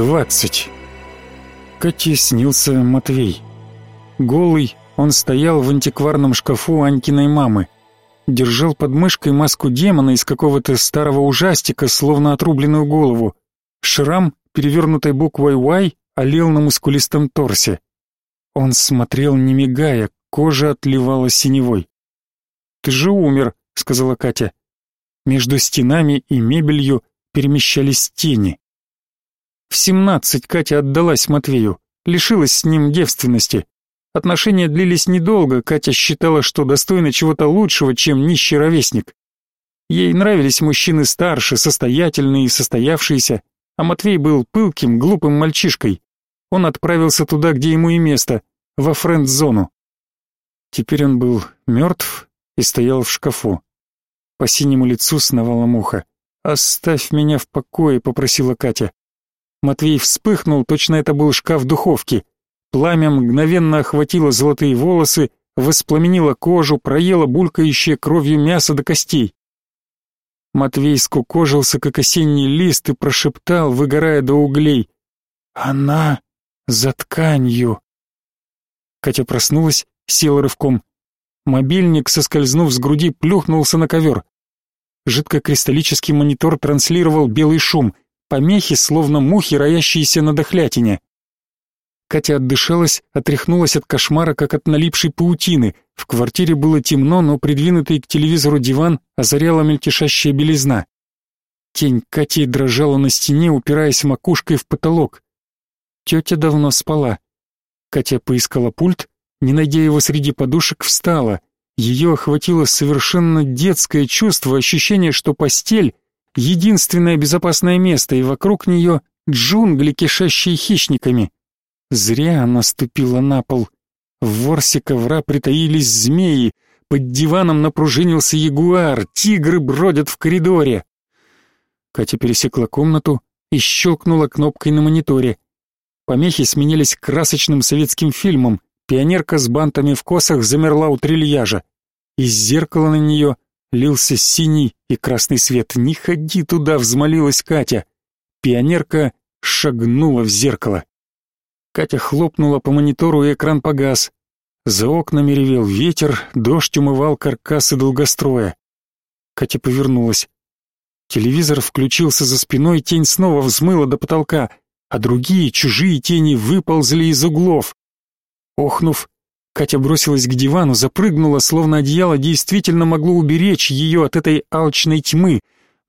Двадцать. Кате снился Матвей. Голый, он стоял в антикварном шкафу Анькиной мамы. Держал под мышкой маску демона из какого-то старого ужастика, словно отрубленную голову. Шрам, перевернутой буквой «Y», олел на мускулистом торсе. Он смотрел, не мигая, кожа отливала синевой. «Ты же умер», — сказала Катя. Между стенами и мебелью перемещались тени. В семнадцать Катя отдалась Матвею, лишилась с ним девственности. Отношения длились недолго, Катя считала, что достойна чего-то лучшего, чем нищий ровесник. Ей нравились мужчины старше, состоятельные и состоявшиеся, а Матвей был пылким, глупым мальчишкой. Он отправился туда, где ему и место, во френд-зону. Теперь он был мертв и стоял в шкафу. По синему лицу сновала муха. «Оставь меня в покое», — попросила Катя. Матвей вспыхнул, точно это был шкаф духовки. Пламя мгновенно охватило золотые волосы, воспламенило кожу, проело булькающее кровью мясо до костей. Матвей скукожился, как осенний лист, и прошептал, выгорая до углей. «Она за тканью!» Катя проснулась, села рывком. Мобильник, соскользнув с груди, плюхнулся на ковер. Жидкокристаллический монитор транслировал белый шум — помехи, словно мухи, роящиеся на дохлятине. Катя отдышалась, отряхнулась от кошмара, как от налипшей паутины. В квартире было темно, но придвинутый к телевизору диван озаряла мельтешащая белизна. Тень Кати дрожала на стене, упираясь макушкой в потолок. Тетя давно спала. Катя поискала пульт, не найдя его среди подушек, встала. Ее охватило совершенно детское чувство, ощущение, что постель единственное безопасное место, и вокруг нее джунгли, кишащие хищниками. Зря она ступила на пол. В ворсе ковра притаились змеи, под диваном напружинился ягуар, тигры бродят в коридоре. Катя пересекла комнату и щелкнула кнопкой на мониторе. Помехи сменились красочным советским фильмом. Пионерка с бантами в косах замерла у трильяжа. Из зеркала на нее лился синий и красный свет. «Не ходи туда!» — взмолилась Катя. Пионерка шагнула в зеркало. Катя хлопнула по монитору, и экран погас. За окнами ревел ветер, дождь умывал каркасы долгостроя. Катя повернулась. Телевизор включился за спиной, тень снова взмыла до потолка, а другие, чужие тени выползли из углов. Охнув, Катя бросилась к дивану, запрыгнула, словно одеяло действительно могло уберечь ее от этой алчной тьмы.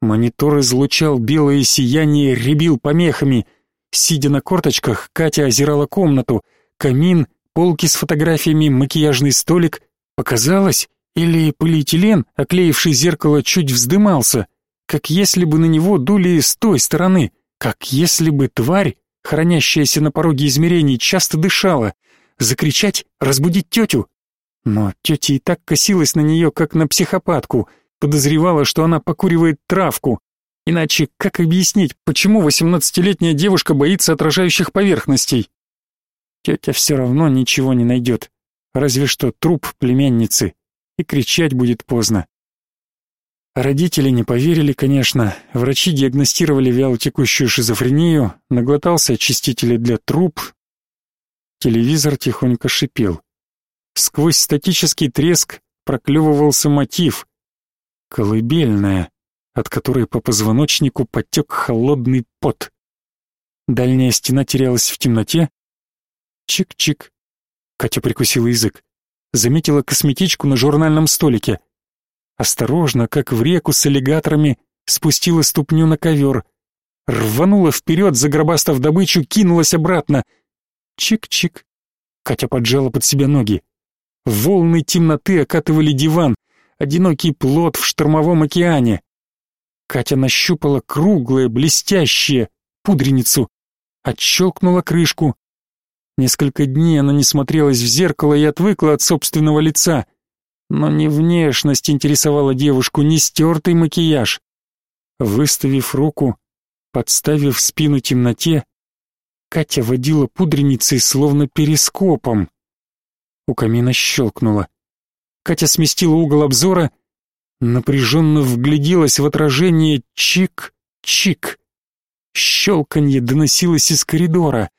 Монитор излучал белое сияние, рябил помехами. Сидя на корточках, Катя озирала комнату. Камин, полки с фотографиями, макияжный столик. Показалось, или полиэтилен, оклеивший зеркало, чуть вздымался, как если бы на него дули с той стороны, как если бы тварь, хранящаяся на пороге измерений, часто дышала — Закричать? Разбудить тетю? Но тетя и так косилась на нее, как на психопатку, подозревала, что она покуривает травку. Иначе как объяснить, почему восемнадцатилетняя девушка боится отражающих поверхностей? Тетя все равно ничего не найдет, разве что труп племянницы, и кричать будет поздно. Родители не поверили, конечно. Врачи диагностировали вялотекущую шизофрению, наглотался очистителя для труб, Телевизор тихонько шипел. Сквозь статический треск проклевывался мотив. Колыбельная, от которой по позвоночнику потек холодный пот. Дальняя стена терялась в темноте. Чик-чик. Катя прикусила язык. Заметила косметичку на журнальном столике. Осторожно, как в реку с аллигаторами, спустила ступню на ковер. Рванула вперед, загробастав добычу, кинулась обратно — Чик-чик. Катя поджала под себя ноги. Волны темноты окатывали диван, одинокий плод в штормовом океане. Катя нащупала круглое, блестящее, пудреницу, отщелкнула крышку. Несколько дней она не смотрелась в зеркало и отвыкла от собственного лица. Но не внешность интересовала девушку, не стертый макияж. Выставив руку, подставив спину темноте, Катя водила пудреницей словно перископом. У камина щелкнуло. Катя сместила угол обзора, напряженно вгляделась в отражение чик-чик. Щелканье доносилось из коридора.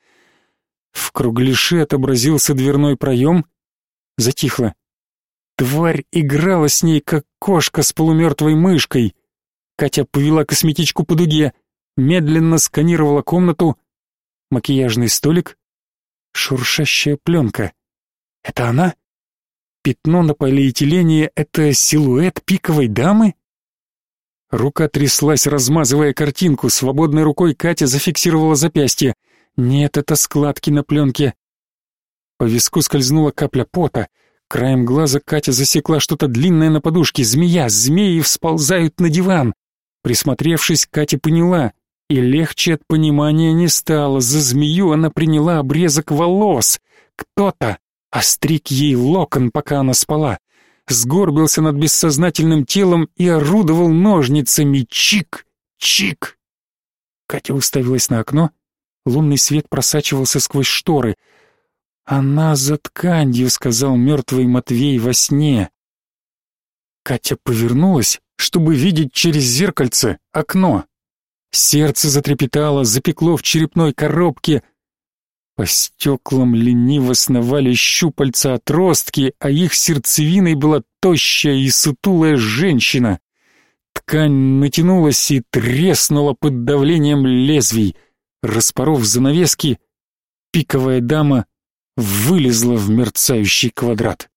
В кругляше отобразился дверной проем. Затихло. Тварь играла с ней, как кошка с полумертвой мышкой. Катя повела косметичку по дуге, медленно сканировала комнату. Макияжный столик, шуршащая пленка. Это она? Пятно на полиэтилене — это силуэт пиковой дамы? Рука тряслась, размазывая картинку. Свободной рукой Катя зафиксировала запястье. Нет, это складки на пленке. По виску скользнула капля пота. Краем глаза Катя засекла что-то длинное на подушке. Змея, змеи всползают на диван. Присмотревшись, Катя поняла. И легче от понимания не стало. За змею она приняла обрезок волос. Кто-то остриг ей локон, пока она спала, сгорбился над бессознательным телом и орудовал ножницами. Чик! Чик! Катя уставилась на окно. Лунный свет просачивался сквозь шторы. «Она за тканью», — сказал мертвый Матвей во сне. Катя повернулась, чтобы видеть через зеркальце окно. Сердце затрепетало, запекло в черепной коробке — по стеклам лениво сновали щупальца отростки, а их сердцевиной была тощая и сутулая женщина. Ткань натянулась и треснула под давлением лезвий. Распоров занавески, пиковая дама вылезла в мерцающий квадрат.